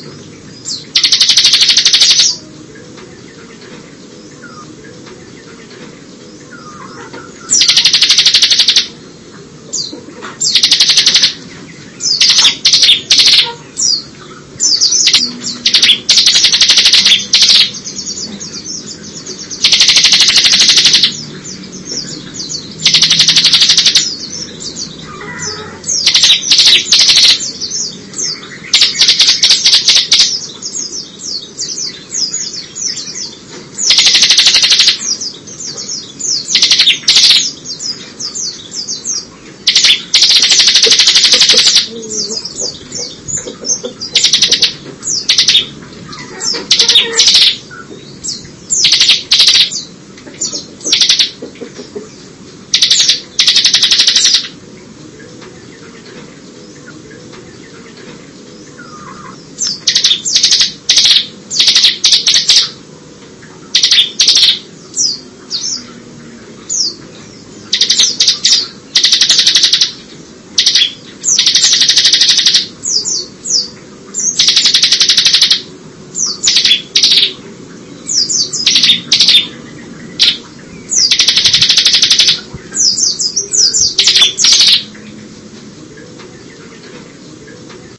Thanks.